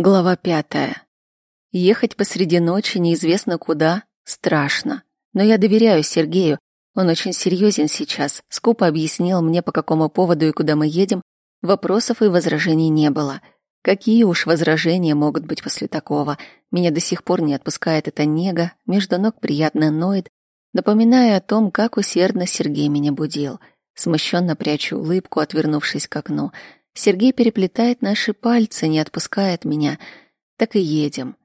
Глава пятая. Ехать посреди ночи неизвестно куда страшно. Но я доверяю Сергею. Он очень серьезен сейчас. Скупо объяснил мне, по какому поводу и куда мы едем. Вопросов и возражений не было. Какие уж возражения могут быть после такого? Меня до сих пор не отпускает эта нега, между ног приятно ноет, напоминая о том, как усердно Сергей меня будил. Смущенно прячу улыбку, отвернувшись к окну — Сергей переплетает наши пальцы, не отпускает меня. Так и едем.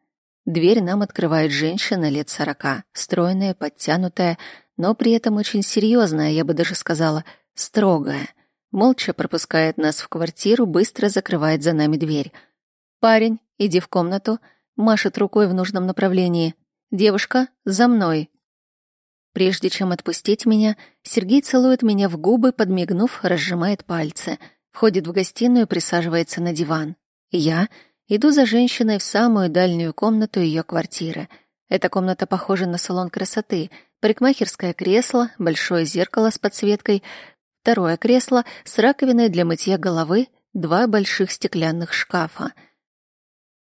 Дверь нам открывает женщина лет сорока, стройная, подтянутая, но при этом очень серьезная, я бы даже сказала, строгая. Молча пропускает нас в квартиру, быстро закрывает за нами дверь. «Парень, иди в комнату», машет рукой в нужном направлении. «Девушка, за мной». Прежде чем отпустить меня, Сергей целует меня в губы, подмигнув, разжимает пальцы — Входит в гостиную, присаживается на диван. Я иду за женщиной в самую дальнюю комнату ее квартиры. Эта комната похожа на салон красоты. Парикмахерское кресло, большое зеркало с подсветкой, второе кресло с раковиной для мытья головы, два больших стеклянных шкафа.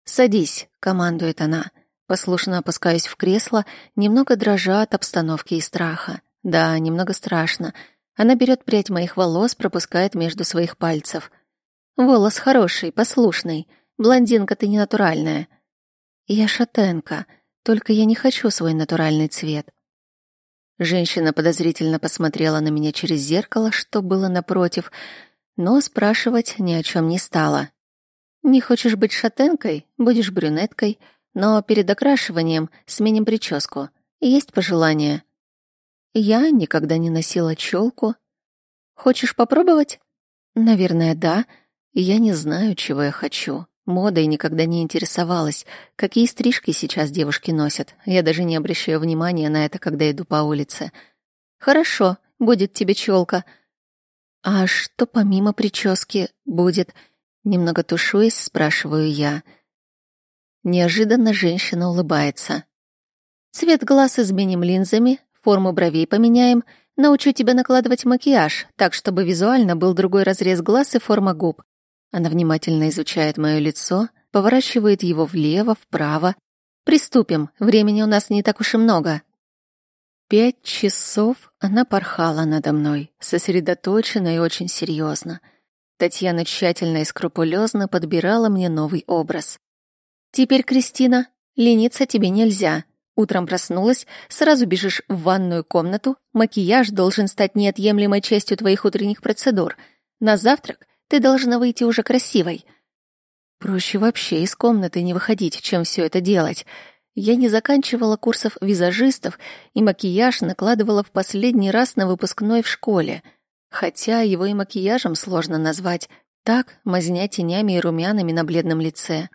«Садись», — командует она. Послушно опускаюсь в кресло, немного дрожа от обстановки и страха. Да, немного страшно — она берет прядь моих волос, пропускает между своих пальцев. Волос хороший, послушный. Блондинка ты не натуральная. Я шатенка, только я не хочу свой натуральный цвет. Женщина подозрительно посмотрела на меня через зеркало, что было напротив, но спрашивать ни о чем не стала. Не хочешь быть шатенкой, будешь брюнеткой, но перед окрашиванием сменим прическу. Есть пожелания? Я никогда не носила челку. Хочешь попробовать? Наверное, да. Я не знаю, чего я хочу. Модой никогда не интересовалась. Какие стрижки сейчас девушки носят? Я даже не обращаю внимания на это, когда иду по улице. Хорошо, будет тебе челка. А что помимо прически будет? Немного тушуясь, спрашиваю я. Неожиданно женщина улыбается. Цвет глаз изменим линзами, Форму бровей поменяем. Научу тебя накладывать макияж, так, чтобы визуально был другой разрез глаз и форма губ. Она внимательно изучает мое лицо, поворачивает его влево, вправо. Приступим, времени у нас не так уж и много. Пять часов она порхала надо мной, сосредоточенно и очень серьезно. Татьяна тщательно и скрупулезно подбирала мне новый образ. «Теперь, Кристина, лениться тебе нельзя. Утром проснулась, сразу бежишь в ванную комнату, макияж должен стать неотъемлемой частью твоих утренних процедур. На завтрак ты должна выйти уже красивой. Проще вообще из комнаты не выходить, чем все это делать. Я не заканчивала курсов визажистов, и макияж накладывала в последний раз на выпускной в школе. Хотя его и макияжем сложно назвать. Так, мазня тенями и румянами на бледном лице.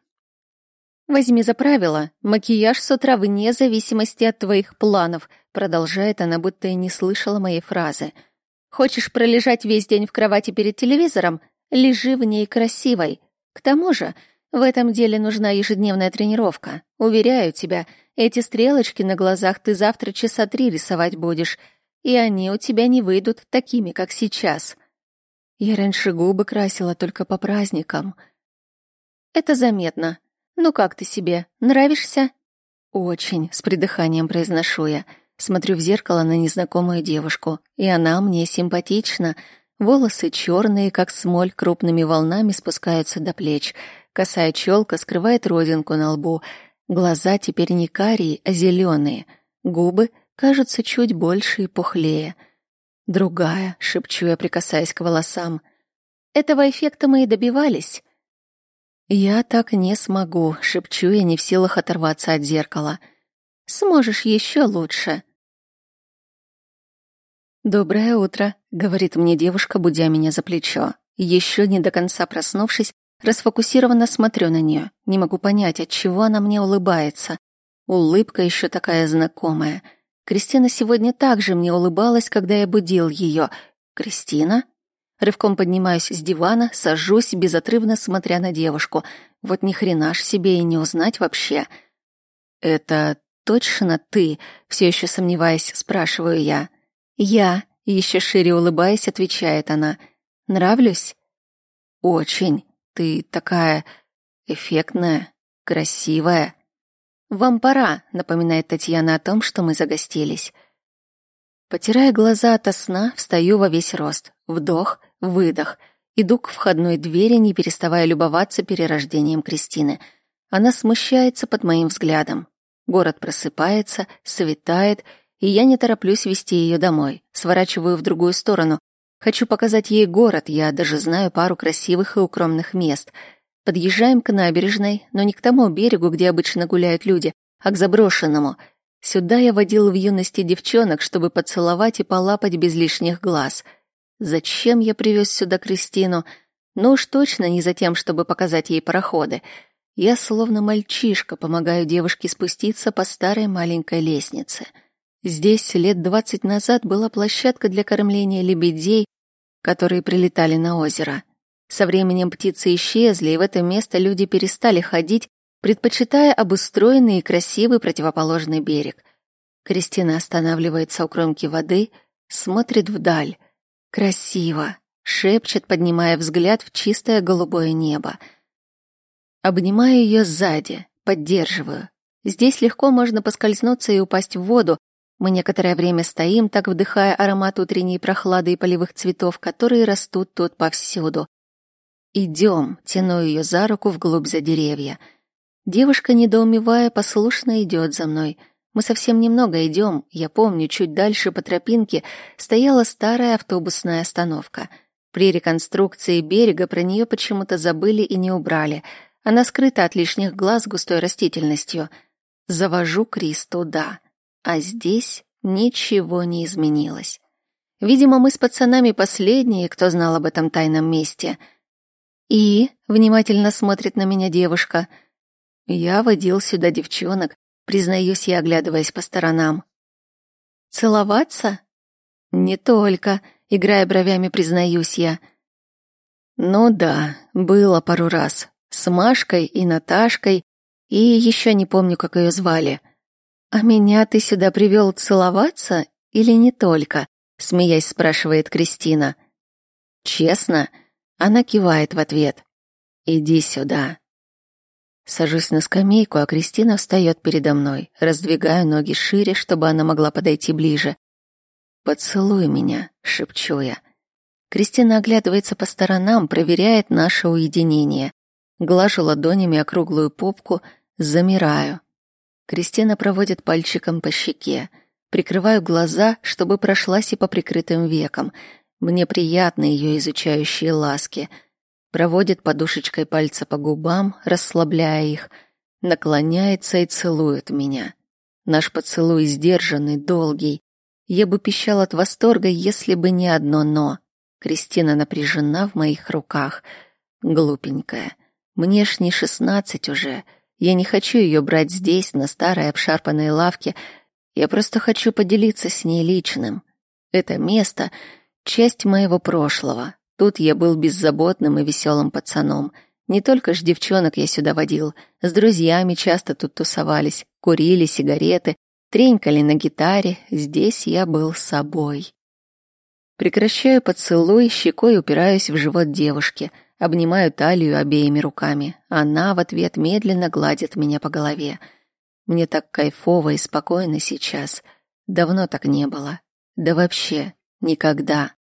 Возьми за правило, макияж с утра вне зависимости от твоих планов, продолжает она, будто и не слышала моей фразы. Хочешь пролежать весь день в кровати перед телевизором? Лежи в ней красивой. К тому же, в этом деле нужна ежедневная тренировка. Уверяю тебя, эти стрелочки на глазах ты завтра часа три рисовать будешь, и они у тебя не выйдут такими, как сейчас. Я раньше губы красила только по праздникам. Это заметно. «Ну как ты себе? Нравишься?» «Очень», — с придыханием произношу я. Смотрю в зеркало на незнакомую девушку, и она мне симпатична. Волосы черные, как смоль, крупными волнами спускаются до плеч. Косая челка скрывает родинку на лбу. Глаза теперь не карие, а зеленые. Губы кажутся чуть больше и пухлее. «Другая», — шепчу я, прикасаясь к волосам. «Этого эффекта мы и добивались». «Я так не смогу», — шепчу я, не в силах оторваться от зеркала. «Сможешь еще лучше». «Доброе утро», — говорит мне девушка, будя меня за плечо. Еще не до конца проснувшись, расфокусированно смотрю на нее. Не могу понять, от чего она мне улыбается. Улыбка еще такая знакомая. Кристина сегодня также мне улыбалась, когда я будил ее. «Кристина?» Рывком поднимаюсь с дивана, сажусь, безотрывно смотря на девушку. Вот ни хрена ж себе и не узнать вообще. «Это точно ты?» — все еще сомневаясь, спрашиваю я. «Я», — еще шире улыбаясь, отвечает она. «Нравлюсь?» «Очень. Ты такая эффектная, красивая. Вам пора, напоминает Татьяна о том, что мы загостились. Потирая глаза от сна, встаю во весь рост. Вдох, выдох. Иду к входной двери, не переставая любоваться перерождением Кристины. Она смущается под моим взглядом. Город просыпается, светает, и я не тороплюсь вести ее домой. Сворачиваю в другую сторону. Хочу показать ей город, я даже знаю пару красивых и укромных мест. Подъезжаем к набережной, но не к тому берегу, где обычно гуляют люди, а к заброшенному — Сюда я водил в юности девчонок, чтобы поцеловать и полапать без лишних глаз. Зачем я привез сюда Кристину? Ну уж точно не за тем, чтобы показать ей пароходы. Я словно мальчишка помогаю девушке спуститься по старой маленькой лестнице. Здесь лет двадцать назад была площадка для кормления лебедей, которые прилетали на озеро. Со временем птицы исчезли, и в это место люди перестали ходить, предпочитая обустроенный и красивый противоположный берег. Кристина останавливается у кромки воды, смотрит вдаль. Красиво, шепчет, поднимая взгляд в чистое голубое небо. Обнимаю ее сзади, поддерживаю. Здесь легко можно поскользнуться и упасть в воду. Мы некоторое время стоим, так вдыхая аромат утренней прохлады и полевых цветов, которые растут тут повсюду. Идем, тяну ее за руку вглубь за деревья — Девушка, недоумевая, послушно идет за мной. Мы совсем немного идем. Я помню, чуть дальше по тропинке стояла старая автобусная остановка. При реконструкции берега про нее почему-то забыли и не убрали. Она скрыта от лишних глаз густой растительностью. Завожу Крис туда. А здесь ничего не изменилось. Видимо, мы с пацанами последние, кто знал об этом тайном месте. И внимательно смотрит на меня девушка — я водил сюда девчонок, признаюсь я, оглядываясь по сторонам. Целоваться? Не только, играя бровями, признаюсь я. Ну да, было пару раз. С Машкой и Наташкой, и еще не помню, как ее звали. А меня ты сюда привел целоваться или не только? Смеясь, спрашивает Кристина. Честно? Она кивает в ответ. Иди сюда. Сажусь на скамейку, а Кристина встает передо мной. Раздвигаю ноги шире, чтобы она могла подойти ближе. «Поцелуй меня», — шепчу я. Кристина оглядывается по сторонам, проверяет наше уединение. Глажу ладонями округлую попку, замираю. Кристина проводит пальчиком по щеке. Прикрываю глаза, чтобы прошлась и по прикрытым векам. Мне приятны ее изучающие ласки — проводит подушечкой пальца по губам, расслабляя их, наклоняется и целует меня. Наш поцелуй сдержанный, долгий. Я бы пищал от восторга, если бы не одно «но». Кристина напряжена в моих руках. Глупенькая. Мне ж не шестнадцать уже. Я не хочу ее брать здесь, на старой обшарпанной лавке. Я просто хочу поделиться с ней личным. Это место — часть моего прошлого, Тут я был беззаботным и веселым пацаном. Не только ж девчонок я сюда водил, с друзьями часто тут тусовались, курили сигареты, тренькали на гитаре, здесь я был собой. Прекращаю поцелуй, щекой упираюсь в живот девушки, обнимаю талию обеими руками. Она в ответ медленно гладит меня по голове. Мне так кайфово и спокойно сейчас. Давно так не было. Да вообще, никогда.